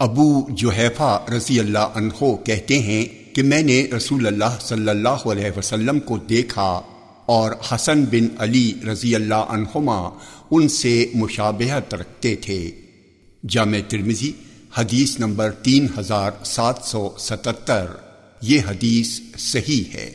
ابو جوحیفہ رضی اللہ عنہ کہتے ہیں کہ میں نے رسول اللہ صلی اللہ علیہ وسلم کو دیکھا اور حسن بن علی رضی اللہ عنہما ان سے مشابہت رکھتے تھے۔ جامع ترمزی حدیث نمبر تین ہزار سات سو ستتر۔ یہ حدیث صحیح ہے۔